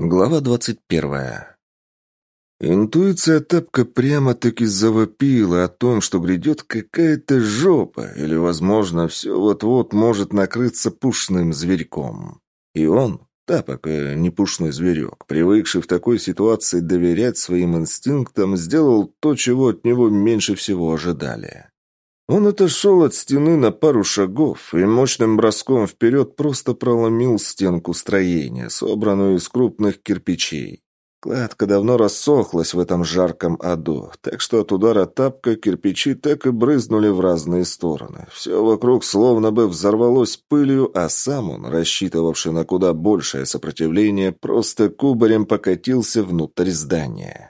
Глава двадцать первая. Интуиция Тапка прямо-таки завопила о том, что грядет какая-то жопа, или, возможно, все вот-вот может накрыться пушным зверьком. И он, Тапок, э, не пушный зверек, привыкший в такой ситуации доверять своим инстинктам, сделал то, чего от него меньше всего ожидали. Он отошел от стены на пару шагов и мощным броском вперед просто проломил стенку строения, собранную из крупных кирпичей. Кладка давно рассохлась в этом жарком аду, так что от удара тапка кирпичи так и брызнули в разные стороны. Все вокруг словно бы взорвалось пылью, а сам он, рассчитывавший на куда большее сопротивление, просто кубарем покатился внутрь здания.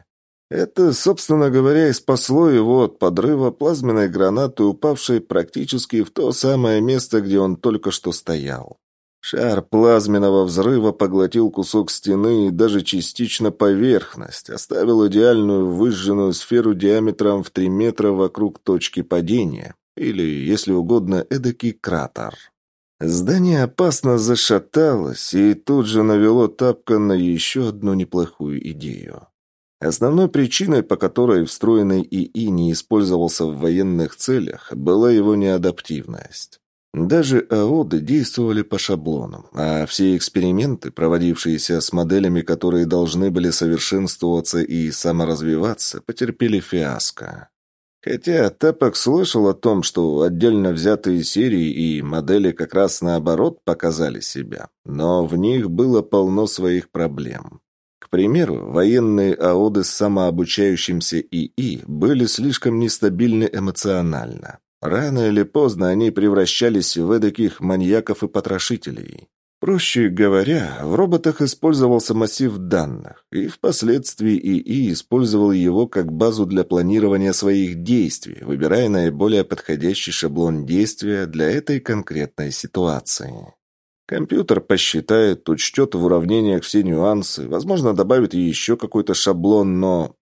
Это, собственно говоря, и спасло его от подрыва плазменной гранаты, упавшей практически в то самое место, где он только что стоял. Шар плазменного взрыва поглотил кусок стены и даже частично поверхность, оставил идеальную выжженную сферу диаметром в 3 метра вокруг точки падения, или, если угодно, эдакий кратер. Здание опасно зашаталось и тут же навело тапка на еще одну неплохую идею. Основной причиной, по которой встроенный ИИ не использовался в военных целях, была его неадаптивность. Даже АОДы действовали по шаблонам, а все эксперименты, проводившиеся с моделями, которые должны были совершенствоваться и саморазвиваться, потерпели фиаско. Хотя Тапок слышал о том, что отдельно взятые серии и модели как раз наоборот показали себя, но в них было полно своих проблем. К примеру, военные АОДы с самообучающимся ИИ были слишком нестабильны эмоционально. Рано или поздно они превращались в эдаких маньяков и потрошителей. Проще говоря, в роботах использовался массив данных, и впоследствии ИИ использовал его как базу для планирования своих действий, выбирая наиболее подходящий шаблон действия для этой конкретной ситуации. Компьютер посчитает, учтет в уравнениях все нюансы, возможно, добавит еще какой-то шаблон, но...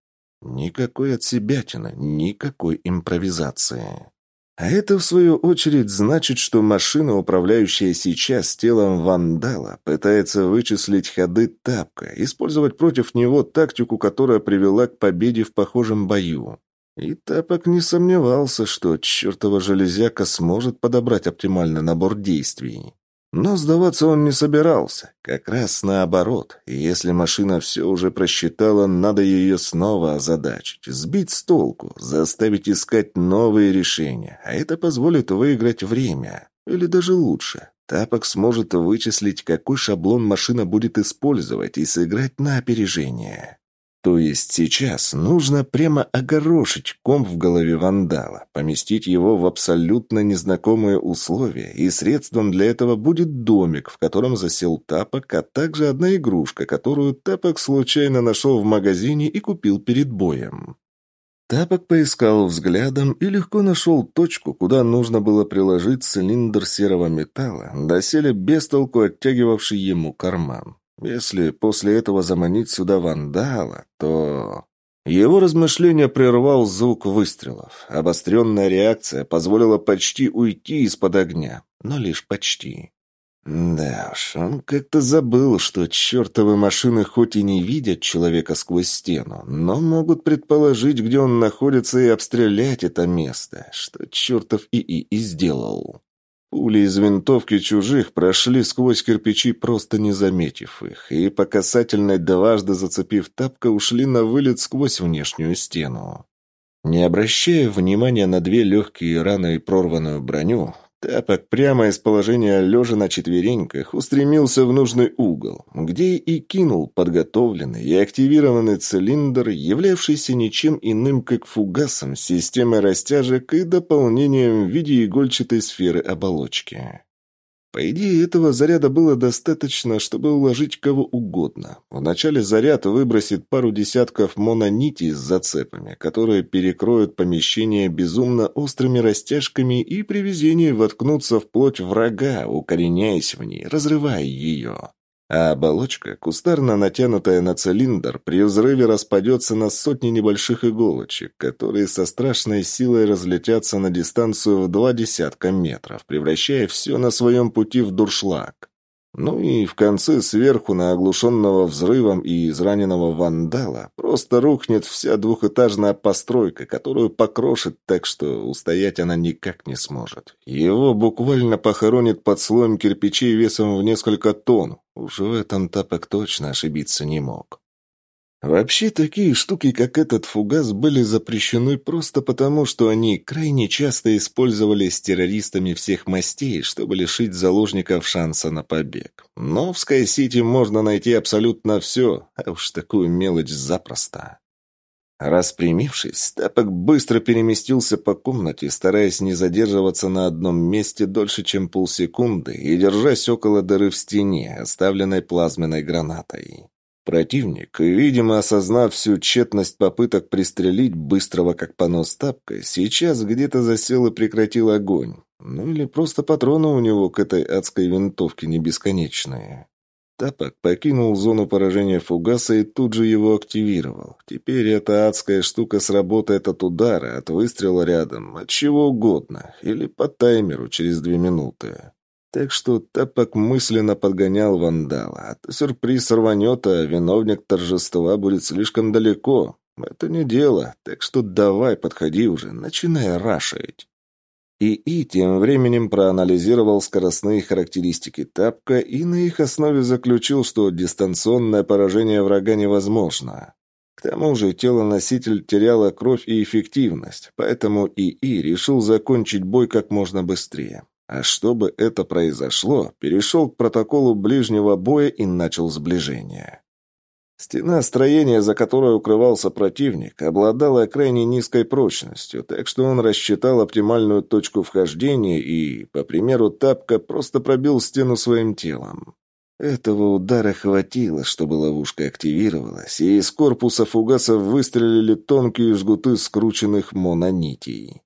Никакой отсебятины, никакой импровизации. А это, в свою очередь, значит, что машина, управляющая сейчас телом вандала, пытается вычислить ходы тапка, использовать против него тактику, которая привела к победе в похожем бою. И Тапок не сомневался, что чертова железяка сможет подобрать оптимальный набор действий. Но сдаваться он не собирался. Как раз наоборот. И если машина все уже просчитала, надо ее снова озадачить, сбить с толку, заставить искать новые решения. А это позволит выиграть время. Или даже лучше. Тапок сможет вычислить, какой шаблон машина будет использовать и сыграть на опережение. То есть сейчас нужно прямо огорошить ком в голове вандала, поместить его в абсолютно незнакомые условия, и средством для этого будет домик, в котором засел тапок, а также одна игрушка, которую тапок случайно нашел в магазине и купил перед боем. Тапок поискал взглядом и легко нашел точку, куда нужно было приложить цилиндр серого металла, доселе бестолку оттягивавший ему карман. Если после этого заманить сюда вандала, то... Его размышления прервал звук выстрелов. Обостренная реакция позволила почти уйти из-под огня, но лишь почти. Да уж, он как-то забыл, что чертовы машины хоть и не видят человека сквозь стену, но могут предположить, где он находится, и обстрелять это место, что чертов ИИ и сделал. Пули из винтовки чужих прошли сквозь кирпичи, просто не заметив их, и по касательной дважды зацепив тапка, ушли на вылет сквозь внешнюю стену. Не обращая внимания на две легкие раны и прорванную броню, Тапок прямо из положения лежа на четвереньках устремился в нужный угол, где и кинул подготовленный и активированный цилиндр, являвшийся ничем иным, как фугасом системы растяжек и дополнением в виде игольчатой сферы оболочки. По идее, этого заряда было достаточно, чтобы уложить кого угодно. Вначале заряд выбросит пару десятков мононитей с зацепами, которые перекроют помещение безумно острыми растяжками и при везении воткнутся в плоть врага, укореняясь в ней, разрывая ее а оболочка, кустарно натянутая на цилиндр, при взрыве распадется на сотни небольших иголочек, которые со страшной силой разлетятся на дистанцию в два десятка метров, превращая все на своем пути в дуршлаг. Ну и в конце сверху на оглушенного взрывом и израненного вандала просто рухнет вся двухэтажная постройка, которую покрошит так, что устоять она никак не сможет. Его буквально похоронит под слоем кирпичей весом в несколько тонн. Уж в этом Тапок точно ошибиться не мог. Вообще, такие штуки, как этот фугас, были запрещены просто потому, что они крайне часто использовались террористами всех мастей, чтобы лишить заложников шанса на побег. Но в Скай-Сити можно найти абсолютно все, а уж такую мелочь запросто. Распрямившись, Тапок быстро переместился по комнате, стараясь не задерживаться на одном месте дольше, чем полсекунды, и держась около дыры в стене, оставленной плазменной гранатой. Противник, видимо, осознав всю тщетность попыток пристрелить быстрого как понос тапкой, сейчас где-то засел и прекратил огонь. Ну или просто патроны у него к этой адской винтовке не бесконечные. Тапок покинул зону поражения фугаса и тут же его активировал. Теперь эта адская штука сработает от удара, от выстрела рядом, от чего угодно, или по таймеру через две минуты. Так что Тапок мысленно подгонял вандала. А то сюрприз рванет, а виновник торжества будет слишком далеко. Это не дело, так что давай, подходи уже, начинай рашить. ИИ тем временем проанализировал скоростные характеристики тапка и на их основе заключил, что дистанционное поражение врага невозможно. К тому же тело-носитель теряло кровь и эффективность, поэтому ИИ решил закончить бой как можно быстрее. А чтобы это произошло, перешел к протоколу ближнего боя и начал сближение. Стена строения, за которой укрывался противник, обладала крайне низкой прочностью, так что он рассчитал оптимальную точку вхождения и, по примеру тапка, просто пробил стену своим телом. Этого удара хватило, чтобы ловушка активировалась, и из корпуса фугасов выстрелили тонкие жгуты скрученных мононитей.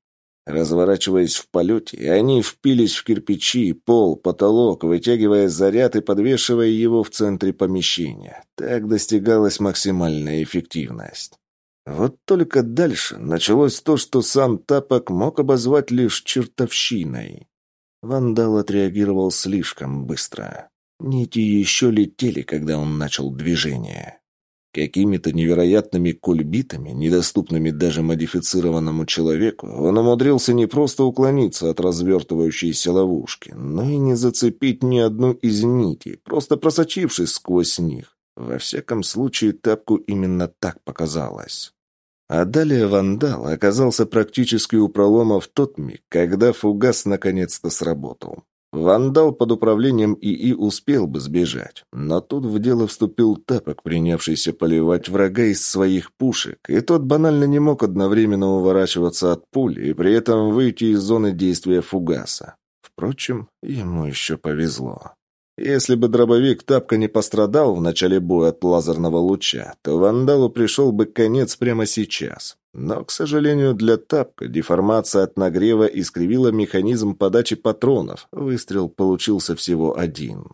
Разворачиваясь в полете, они впились в кирпичи, пол, потолок, вытягивая заряд и подвешивая его в центре помещения. Так достигалась максимальная эффективность. Вот только дальше началось то, что сам Тапок мог обозвать лишь чертовщиной. Вандал отреагировал слишком быстро. Нити еще летели, когда он начал движение. Какими-то невероятными кульбитами, недоступными даже модифицированному человеку, он умудрился не просто уклониться от развертывающейся ловушки, но и не зацепить ни одну из нитей, просто просочившись сквозь них. Во всяком случае, тапку именно так показалось. А далее вандал оказался практически у пролома в тот миг, когда фугас наконец-то сработал. Вандал под управлением ИИ успел бы сбежать, но тут в дело вступил тапок, принявшийся поливать врага из своих пушек, и тот банально не мог одновременно уворачиваться от пули и при этом выйти из зоны действия фугаса. Впрочем, ему еще повезло. Если бы дробовик Тапка не пострадал в начале боя от лазерного луча, то Вандалу пришел бы конец прямо сейчас. Но, к сожалению, для тапка деформация от нагрева искривила механизм подачи патронов. Выстрел получился всего один.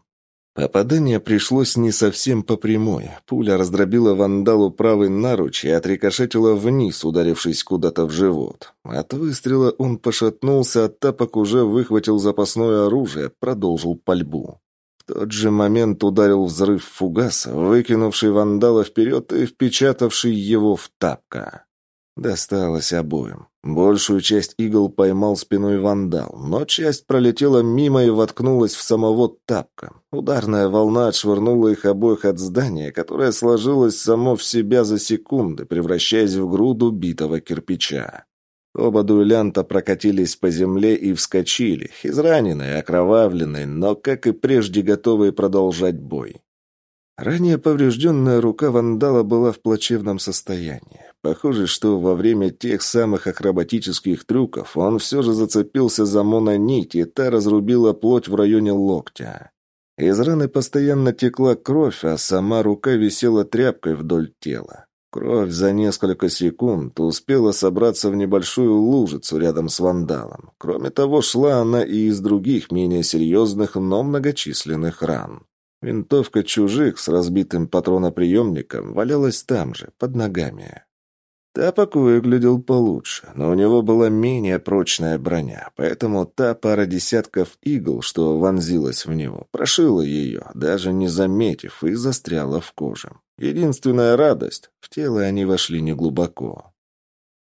Попадание пришлось не совсем по прямой. Пуля раздробила вандалу правый наруч и отрикошетила вниз, ударившись куда-то в живот. От выстрела он пошатнулся, а тапок уже выхватил запасное оружие, продолжил пальбу. Тот же момент ударил взрыв фугаса, выкинувший вандала вперед и впечатавший его в тапка. Досталось обоим. Большую часть игл поймал спиной вандал, но часть пролетела мимо и воткнулась в самого тапка. Ударная волна отшвырнула их обоих от здания, которое сложилось само в себя за секунды, превращаясь в груду битого кирпича. Оба дуэлянта прокатились по земле и вскочили, израненные, окровавленные, но, как и прежде, готовые продолжать бой. Ранее поврежденная рука вандала была в плачевном состоянии. Похоже, что во время тех самых акробатических трюков он все же зацепился за мононить, и та разрубила плоть в районе локтя. Из раны постоянно текла кровь, а сама рука висела тряпкой вдоль тела. Кровь за несколько секунд успела собраться в небольшую лужицу рядом с вандалом. Кроме того, шла она и из других, менее серьезных, но многочисленных ран. Винтовка чужих с разбитым патроноприемником валялась там же, под ногами. Тапок выглядел получше, но у него была менее прочная броня, поэтому та пара десятков игл, что вонзилась в него, прошила ее, даже не заметив, и застряла в коже. Единственная радость — в тело они вошли неглубоко.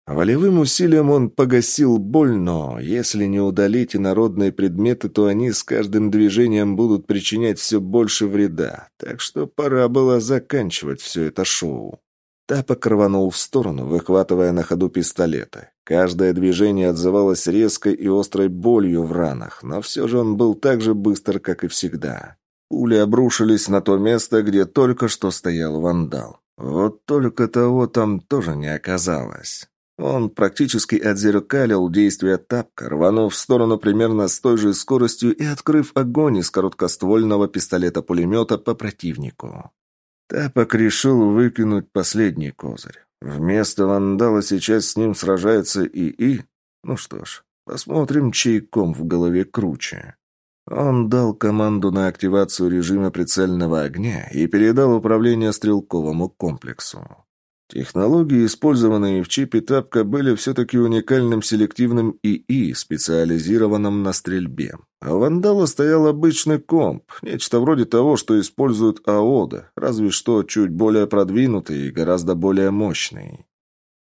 Волевым усилием он погасил боль, но если не удалить инородные предметы, то они с каждым движением будут причинять все больше вреда, так что пора было заканчивать все это шоу. Тапок рванул в сторону, выхватывая на ходу пистолеты. Каждое движение отзывалось резкой и острой болью в ранах, но все же он был так же быстр, как и всегда. Пули обрушились на то место, где только что стоял вандал. Вот только того там тоже не оказалось. Он практически отзеркалил действия тапка, рванув в сторону примерно с той же скоростью и открыв огонь из короткоствольного пистолета-пулемета по противнику. Тапок решил выкинуть последний козырь. Вместо вандала сейчас с ним сражается ИИ. Ну что ж, посмотрим, чей ком в голове круче. Он дал команду на активацию режима прицельного огня и передал управление стрелковому комплексу. Технологии, использованные в чипе Тапка, были все-таки уникальным селективным ИИ, специализированным на стрельбе. А у Вандала стоял обычный комп, нечто вроде того, что используют АОДа, разве что чуть более продвинутый и гораздо более мощный.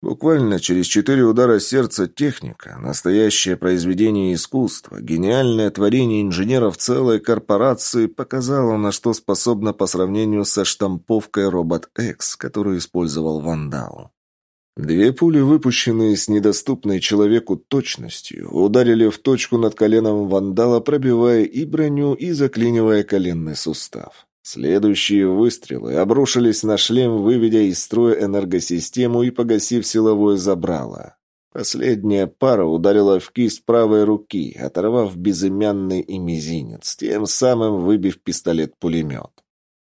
Буквально через четыре удара сердца техника, настоящее произведение искусства, гениальное творение инженеров целой корпорации показало, на что способна по сравнению со штамповкой Робот X, которую использовал Вандал. Две пули, выпущенные с недоступной человеку точностью, ударили в точку над коленом Вандала, пробивая и броню, и заклинивая коленный сустав. Следующие выстрелы обрушились на шлем, выведя из строя энергосистему и погасив силовое забрало. Последняя пара ударила в кисть правой руки, оторвав безымянный и мизинец, тем самым выбив пистолет-пулемет.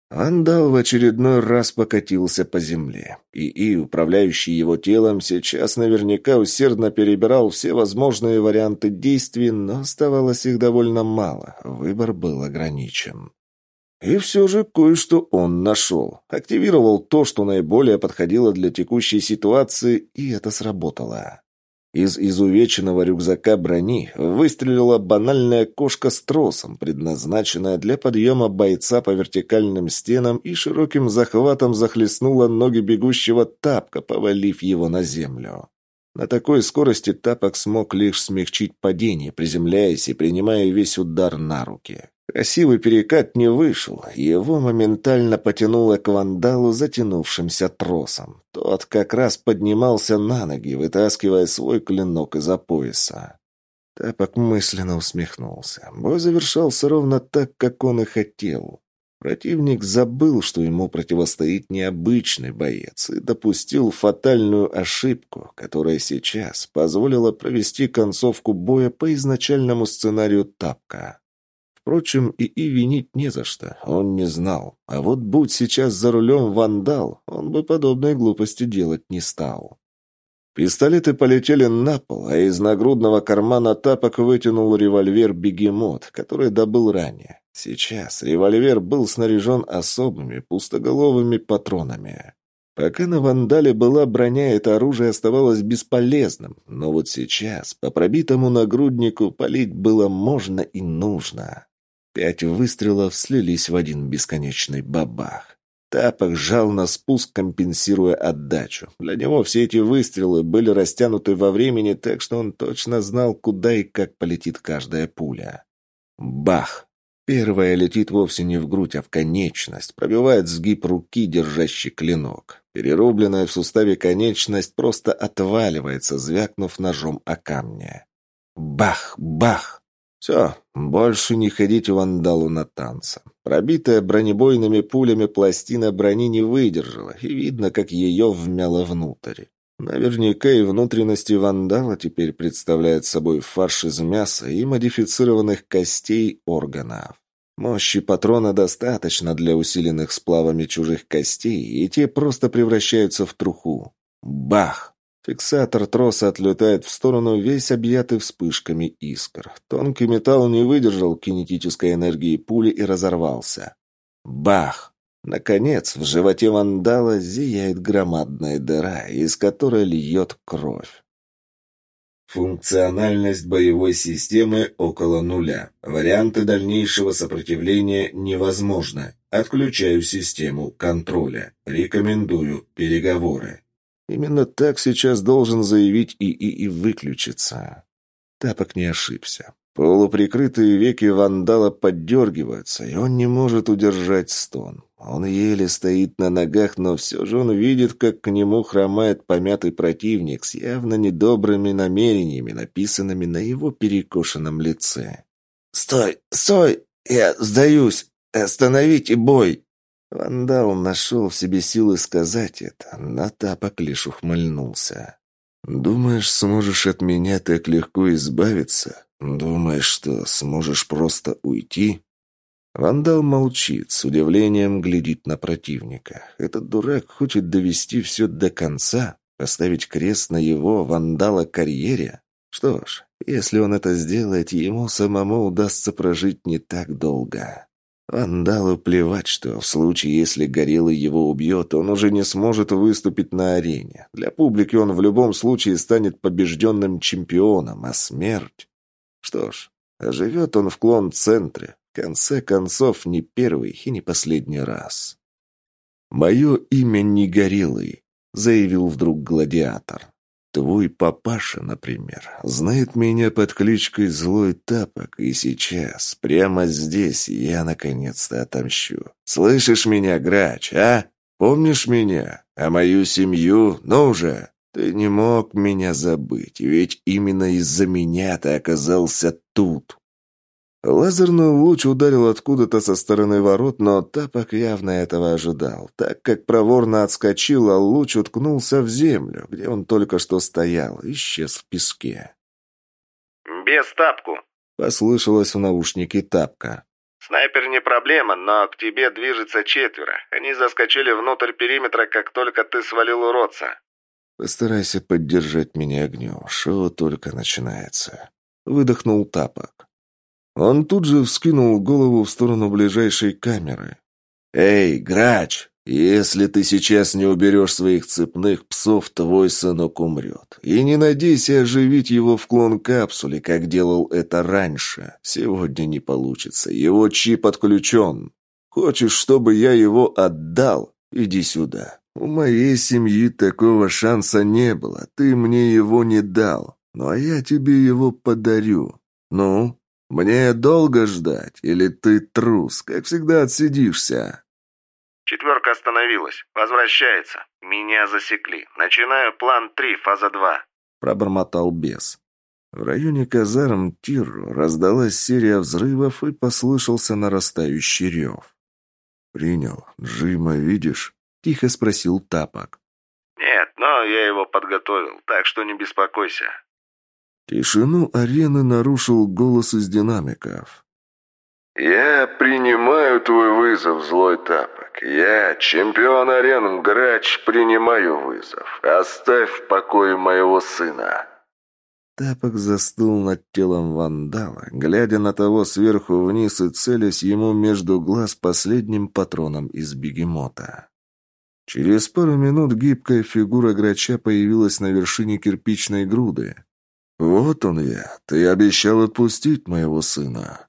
Андал в очередной раз покатился по земле. и и управляющий его телом, сейчас наверняка усердно перебирал все возможные варианты действий, но оставалось их довольно мало. Выбор был ограничен. И все же кое-что он нашел. Активировал то, что наиболее подходило для текущей ситуации, и это сработало. Из изувеченного рюкзака брони выстрелила банальная кошка с тросом, предназначенная для подъема бойца по вертикальным стенам и широким захватом захлестнула ноги бегущего тапка, повалив его на землю. На такой скорости тапок смог лишь смягчить падение, приземляясь и принимая весь удар на руки. Красивый перекат не вышел, его моментально потянуло к вандалу затянувшимся тросом. Тот как раз поднимался на ноги, вытаскивая свой клинок из-за пояса. Тапок мысленно усмехнулся. Бой завершался ровно так, как он и хотел. Противник забыл, что ему противостоит необычный боец, и допустил фатальную ошибку, которая сейчас позволила провести концовку боя по изначальному сценарию Тапка. Впрочем, и и винить не за что, он не знал. А вот будь сейчас за рулем вандал, он бы подобной глупости делать не стал. Пистолеты полетели на пол, а из нагрудного кармана тапок вытянул револьвер «Бегемот», который добыл ранее. Сейчас револьвер был снаряжен особыми пустоголовыми патронами. Пока на вандале была броня, это оружие оставалось бесполезным, но вот сейчас по пробитому нагруднику палить было можно и нужно. Пять выстрелов слились в один бесконечный бабах. Тапок жал на спуск, компенсируя отдачу. Для него все эти выстрелы были растянуты во времени, так что он точно знал, куда и как полетит каждая пуля. Бах! Первая летит вовсе не в грудь, а в конечность, пробивает сгиб руки, держащий клинок. Перерубленная в суставе конечность просто отваливается, звякнув ножом о камне. Бах! Бах! Все, больше не ходить вандалу на танцы. Пробитая бронебойными пулями пластина брони не выдержала, и видно, как ее вмяло внутрь. Наверняка и внутренности вандала теперь представляют собой фарш из мяса и модифицированных костей органов. Мощи патрона достаточно для усиленных сплавами чужих костей, и те просто превращаются в труху. Бах! Фиксатор троса отлетает в сторону, весь объятый вспышками искр. Тонкий металл не выдержал кинетической энергии пули и разорвался. Бах! Наконец, в животе вандала зияет громадная дыра, из которой льет кровь. Функциональность боевой системы около нуля. Варианты дальнейшего сопротивления невозможны. Отключаю систему контроля. Рекомендую переговоры. Именно так сейчас должен заявить ИИ и выключиться. Тапок не ошибся. Полуприкрытые веки вандала поддергиваются, и он не может удержать стон. Он еле стоит на ногах, но все же он видит, как к нему хромает помятый противник с явно недобрыми намерениями, написанными на его перекошенном лице. «Стой! Стой! Я сдаюсь! Остановите бой!» Вандал нашел в себе силы сказать это, но Тапок лишь ухмыльнулся. «Думаешь, сможешь от меня так легко избавиться? Думаешь, что сможешь просто уйти?» Вандал молчит, с удивлением глядит на противника. Этот дурак хочет довести все до конца, поставить крест на его, Вандала, карьере. Что ж, если он это сделает, ему самому удастся прожить не так долго. Вандалу плевать, что в случае, если Горелый его убьет, он уже не сможет выступить на арене. Для публики он в любом случае станет побежденным чемпионом, а смерть... Что ж, живет он в клон-центре. В конце концов, не первый и не последний раз. «Мое имя не Горелый», — заявил вдруг гладиатор. Твой папаша, например, знает меня под кличкой Злой Тапок, и сейчас, прямо здесь, я наконец-то отомщу. Слышишь меня, Грач, а? Помнишь меня? А мою семью? Ну уже! Ты не мог меня забыть, ведь именно из-за меня ты оказался тут. Лазерный луч ударил откуда-то со стороны ворот, но Тапок явно этого ожидал, так как проворно отскочил, а луч уткнулся в землю, где он только что стоял, исчез в песке. «Без тапку», — послышалось в наушнике Тапка. «Снайпер не проблема, но к тебе движется четверо. Они заскочили внутрь периметра, как только ты свалил уродца». «Постарайся поддержать меня огнем. Шоу только начинается». Выдохнул Тапок. Он тут же вскинул голову в сторону ближайшей камеры. «Эй, грач, если ты сейчас не уберешь своих цепных псов, твой сынок умрет. И не надейся оживить его в клон-капсуле, как делал это раньше. Сегодня не получится. Его чип отключен. Хочешь, чтобы я его отдал? Иди сюда. У моей семьи такого шанса не было. Ты мне его не дал. Ну, а я тебе его подарю. Ну, «Мне долго ждать? Или ты трус? Как всегда отсидишься?» «Четверка остановилась. Возвращается. Меня засекли. Начинаю план 3, фаза 2», — пробормотал бес. В районе казарм Тирру раздалась серия взрывов и послышался нарастающий рев. «Принял. Джима видишь?» — тихо спросил Тапок. «Нет, но я его подготовил, так что не беспокойся». Тишину арены нарушил голос из динамиков. «Я принимаю твой вызов, злой тапок. Я, чемпион арен Грач, принимаю вызов. Оставь в покое моего сына». Тапок застыл над телом вандала, глядя на того сверху вниз и целясь ему между глаз последним патроном из бегемота. Через пару минут гибкая фигура грача появилась на вершине кирпичной груды. «Вот он я. Ты обещал отпустить моего сына».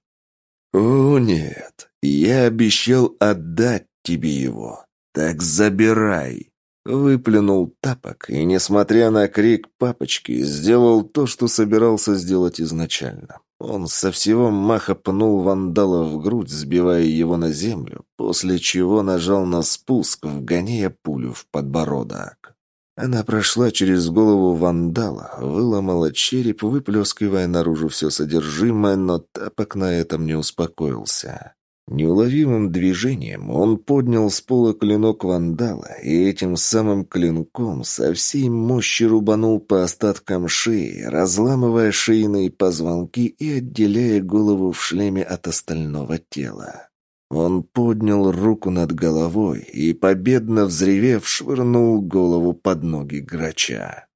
«О, нет. Я обещал отдать тебе его. Так забирай». Выплюнул тапок и, несмотря на крик папочки, сделал то, что собирался сделать изначально. Он со всего маха пнул вандала в грудь, сбивая его на землю, после чего нажал на спуск, вгоняя пулю в подбородок. Она прошла через голову вандала, выломала череп, выплескивая наружу все содержимое, но тапок на этом не успокоился. Неуловимым движением он поднял с пола клинок вандала и этим самым клинком со всей мощи рубанул по остаткам шеи, разламывая шейные позвонки и отделяя голову в шлеме от остального тела. Он поднял руку над головой и, победно взревев, швырнул голову под ноги грача.